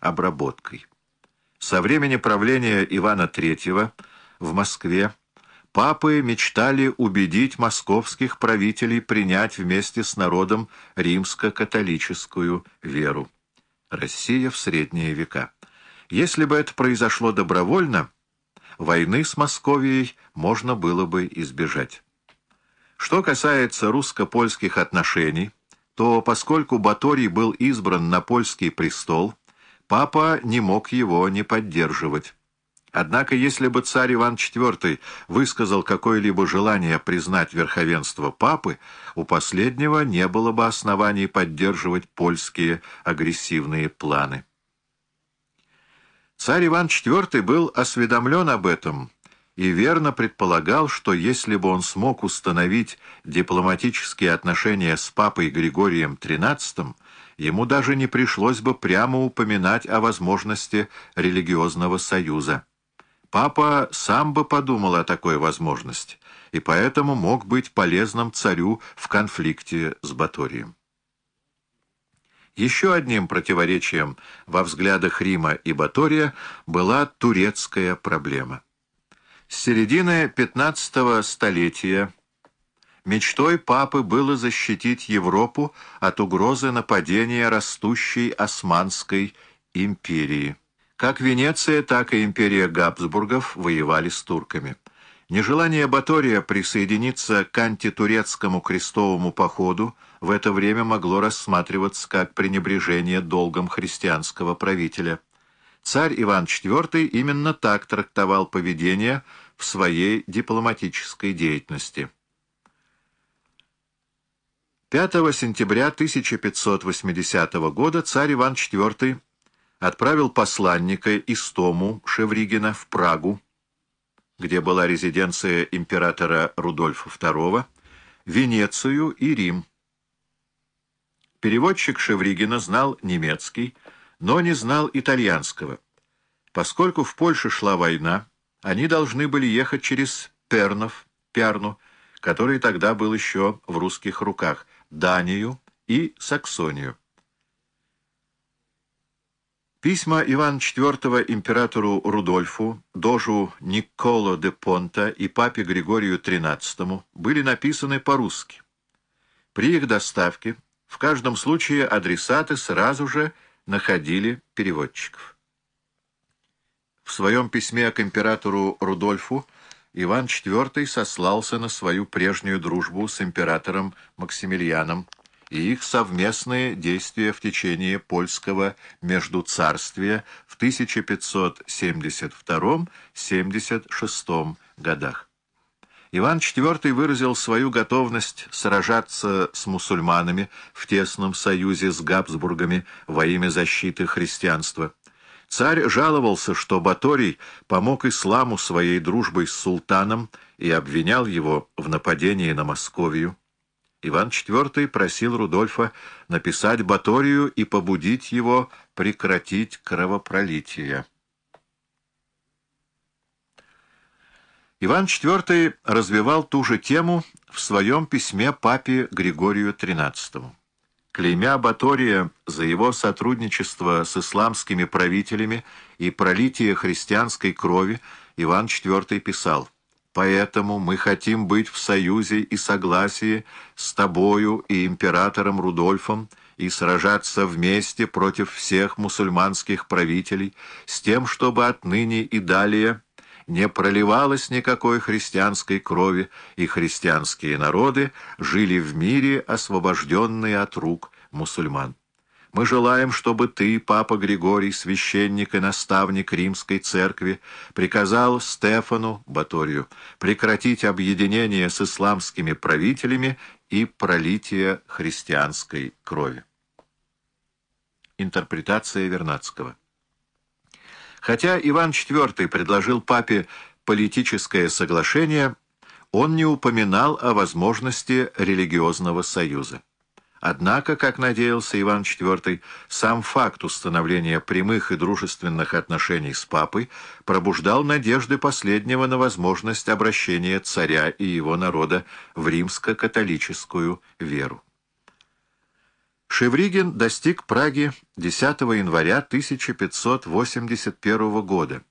обработкой. Со времени правления Ивана III в Москве папы мечтали убедить московских правителей принять вместе с народом римско-католическую веру. Россия в средние века. Если бы это произошло добровольно, войны с Московией можно было бы избежать. Что касается русско-польских отношений, то поскольку Баторий был избран на польский престол, папа не мог его не поддерживать. Однако, если бы царь Иван IV высказал какое-либо желание признать верховенство папы, у последнего не было бы оснований поддерживать польские агрессивные планы. Царь Иван IV был осведомлен об этом и верно предполагал, что если бы он смог установить дипломатические отношения с папой Григорием XIII, ему даже не пришлось бы прямо упоминать о возможности религиозного союза. Папа сам бы подумал о такой возможности, и поэтому мог быть полезным царю в конфликте с Баторием. Еще одним противоречием во взглядах Рима и Батория была турецкая проблема. С середины 15 столетия мечтой папы было защитить Европу от угрозы нападения растущей Османской империи. Как Венеция, так и империя Габсбургов воевали с турками. Нежелание Батория присоединиться к антитурецкому крестовому походу в это время могло рассматриваться как пренебрежение долгом христианского правителя. Царь Иван IV именно так трактовал поведение в своей дипломатической деятельности. 5 сентября 1580 года царь Иван IV отправил посланника Истому Шевригина в Прагу, где была резиденция императора Рудольфа II, Венецию и Рим. Переводчик Шевригина знал немецкий, но не знал итальянского. Поскольку в Польше шла война, они должны были ехать через Пернов, Пярну, который тогда был еще в русских руках, Данию и Саксонию. Письма Ивана IV императору Рудольфу, дожу Николо де Понта и папе Григорию XIII были написаны по-русски. При их доставке в каждом случае адресаты сразу же находили переводчиков. В своем письме к императору Рудольфу Иван IV сослался на свою прежнюю дружбу с императором Максимилианом и их совместные действия в течение польского междуцарствия в 1572-76 годах. Иван IV выразил свою готовность сражаться с мусульманами в тесном союзе с Габсбургами во имя защиты христианства. Царь жаловался, что Баторий помог исламу своей дружбой с султаном и обвинял его в нападении на Московию. Иван IV просил Рудольфа написать Баторию и побудить его прекратить кровопролитие. Иван IV развивал ту же тему в своем письме папе Григорию XIII. Клеймя Батория за его сотрудничество с исламскими правителями и пролитие христианской крови, Иван IV писал – Поэтому мы хотим быть в союзе и согласии с тобою и императором Рудольфом и сражаться вместе против всех мусульманских правителей с тем, чтобы отныне и далее не проливалось никакой христианской крови, и христианские народы жили в мире, освобожденные от рук мусульман. Мы желаем, чтобы ты, Папа Григорий, священник и наставник Римской Церкви, приказал Стефану, Баторию, прекратить объединение с исламскими правителями и пролитие христианской крови. Интерпретация Вернадского Хотя Иван IV предложил папе политическое соглашение, он не упоминал о возможности религиозного союза. Однако, как надеялся Иван IV, сам факт установления прямых и дружественных отношений с папой пробуждал надежды последнего на возможность обращения царя и его народа в римско-католическую веру. Шевригин достиг Праги 10 января 1581 года